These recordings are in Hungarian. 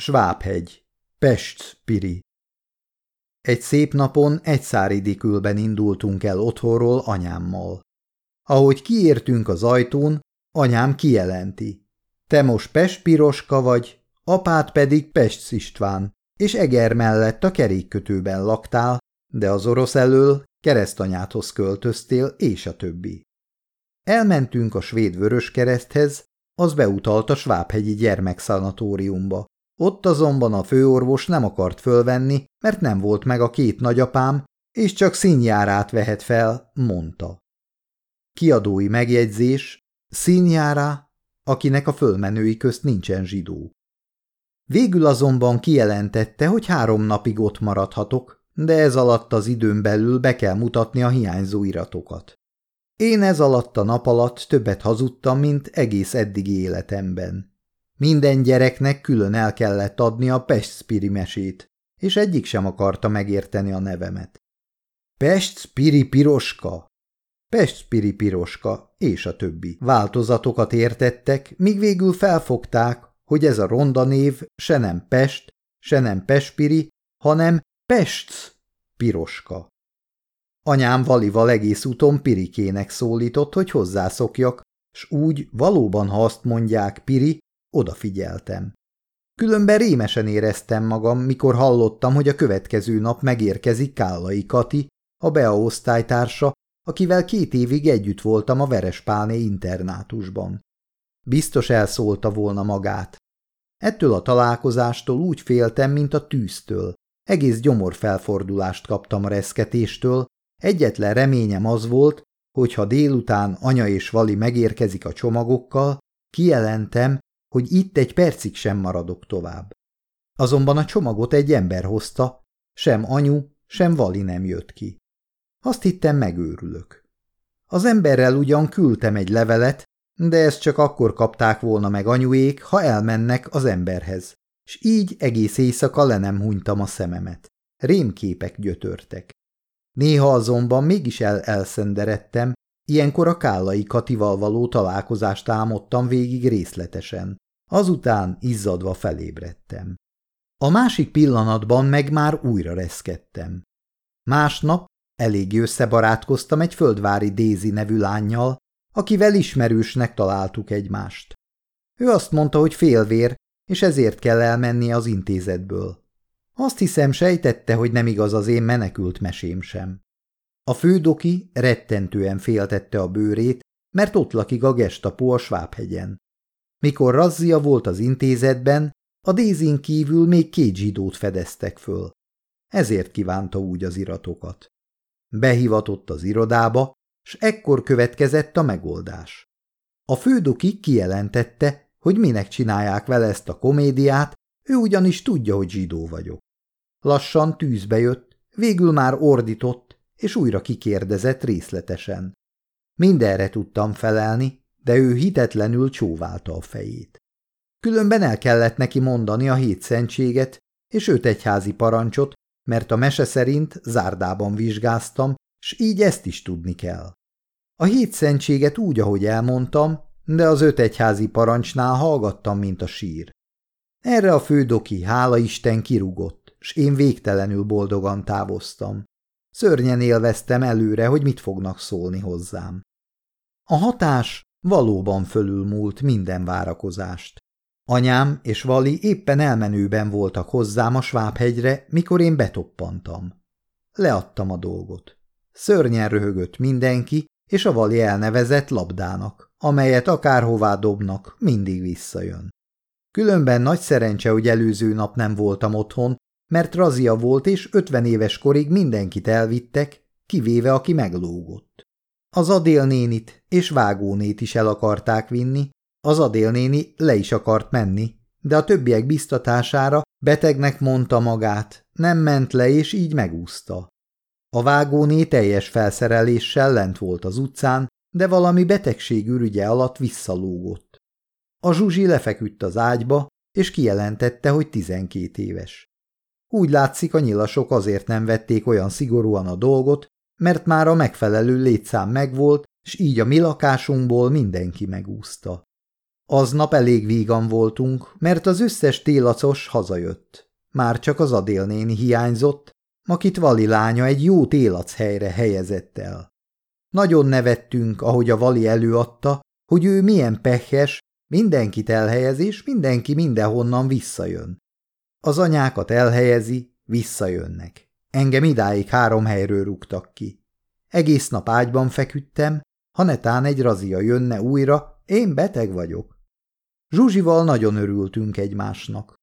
Svábhegy, Pest-Piri. Egy szép napon egy száridikülben indultunk el otthonról anyámmal. Ahogy kiértünk az ajtón, anyám kijelenti. Te most Pest Piroska vagy, apád pedig Pest István, és Eger mellett a kerékkötőben laktál, de az orosz elől keresztanyádhoz költöztél, és a többi. Elmentünk a svéd vörös kereszthez, az beutalt a Svábhegyi gyermekszanatóriumba. Ott azonban a főorvos nem akart fölvenni, mert nem volt meg a két nagyapám, és csak színjárát vehet fel, mondta. Kiadói megjegyzés, színjárá, akinek a fölmenői közt nincsen zsidó. Végül azonban kijelentette, hogy három napig ott maradhatok, de ez alatt az időn belül be kell mutatni a hiányzó iratokat. Én ez alatt a nap alatt többet hazudtam, mint egész eddigi életemben. Minden gyereknek külön el kellett adni a Pest-Spiri mesét, és egyik sem akarta megérteni a nevemet. Pest-Spiri piroska, Pest-Spiri piroska, és a többi változatokat értettek, míg végül felfogták, hogy ez a ronda név se nem Pest, se nem Pespiri, hanem Pest piroska. Anyám valival egész úton Pirikének szólított, hogy hozzászokjak, s úgy valóban, ha azt mondják Piri, odafigyeltem. Különben rémesen éreztem magam, mikor hallottam, hogy a következő nap megérkezik Kállai Kati, a Bea osztálytársa, akivel két évig együtt voltam a Verespálné internátusban. Biztos elszólta volna magát. Ettől a találkozástól úgy féltem, mint a tűztől. Egész gyomorfelfordulást kaptam a reszketéstől, egyetlen reményem az volt, hogy ha délután anya és Vali megérkezik a csomagokkal, kijelentem, hogy itt egy percig sem maradok tovább. Azonban a csomagot egy ember hozta, sem anyu, sem Vali nem jött ki. Azt hittem megőrülök. Az emberrel ugyan küldtem egy levelet, de ezt csak akkor kapták volna meg anyuék, ha elmennek az emberhez, és így egész éjszaka le nem hunytam a szememet. Rémképek gyötörtek. Néha azonban mégis el-elszenderedtem, ilyenkor a Kállai Katival való találkozást álmodtam végig részletesen. Azután izzadva felébredtem. A másik pillanatban meg már újra reszkedtem. Másnap elég összebarátkoztam egy földvári Dézi nevű lányjal, akivel ismerősnek találtuk egymást. Ő azt mondta, hogy félvér, és ezért kell elmennie az intézetből. Azt hiszem, sejtette, hogy nem igaz az én menekült mesém sem. A fődoki rettentően féltette a bőrét, mert ott lakik a gestapó a Svábhegyen. Mikor razzia volt az intézetben, a Dézin kívül még két zsidót fedeztek föl. Ezért kívánta úgy az iratokat. Behivatott az irodába, s ekkor következett a megoldás. A fődoki kijelentette, hogy minek csinálják vele ezt a komédiát, ő ugyanis tudja, hogy zsidó vagyok. Lassan tűzbe jött, végül már ordított, és újra kikérdezett részletesen. Mindenre tudtam felelni, de ő hitetlenül csóválta a fejét. Különben el kellett neki mondani a hét szentséget és öt egyházi parancsot, mert a mese szerint zárdában vizsgáztam, s így ezt is tudni kell. A hét szentséget úgy, ahogy elmondtam, de az öt egyházi parancsnál hallgattam, mint a sír. Erre a fődoki, hála Isten, kirugott, s én végtelenül boldogan távoztam. Szörnyen élveztem előre, hogy mit fognak szólni hozzám. A hatás valóban fölülmúlt minden várakozást. Anyám és Vali éppen elmenőben voltak hozzám a Svábhegyre, mikor én betoppantam. Leadtam a dolgot. Szörnyen röhögött mindenki, és a Vali elnevezett labdának, amelyet akárhová dobnak, mindig visszajön. Különben nagy szerencse, hogy előző nap nem voltam otthon, mert razia volt, és ötven éves korig mindenkit elvittek, kivéve aki meglógott. Az Adélnénit és Vágónét is el akarták vinni, az Adélnéni le is akart menni, de a többiek biztatására betegnek mondta magát, nem ment le, és így megúszta. A vágóné teljes felszereléssel lent volt az utcán, de valami betegség ürügye alatt visszalógott. A zsuzsi lefeküdt az ágyba, és kijelentette, hogy tizenkét éves. Úgy látszik, a nyilasok azért nem vették olyan szigorúan a dolgot, mert már a megfelelő létszám megvolt, s így a mi lakásunkból mindenki megúszta. Aznap elég vígan voltunk, mert az összes télacos hazajött. Már csak az Adél néni hiányzott, akit Vali lánya egy jó télac helyre helyezett el. Nagyon nevettünk, ahogy a Vali előadta, hogy ő milyen pehes, mindenkit elhelyez és mindenki mindenhonnan visszajön. Az anyákat elhelyezi, visszajönnek. Engem idáig három helyről rúgtak ki. Egész nap ágyban feküdtem, ha netán egy razia jönne újra, én beteg vagyok. Zsuzsival nagyon örültünk egymásnak.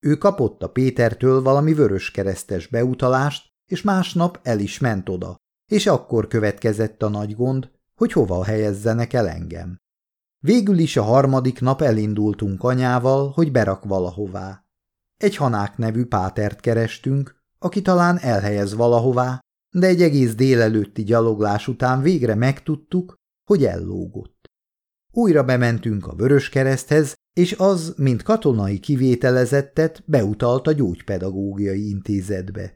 Ő kapott a Pétertől valami vöröskeresztes beutalást, és másnap el is ment oda, és akkor következett a nagy gond, hogy hova helyezzenek el engem. Végül is a harmadik nap elindultunk anyával, hogy berak valahová. Egy Hanák nevű pátert kerestünk, aki talán elhelyez valahová, de egy egész délelőtti gyaloglás után végre megtudtuk, hogy ellógott. Újra bementünk a Vöröskereszthez, és az, mint katonai kivételezettet, beutalt a gyógypedagógiai intézetbe.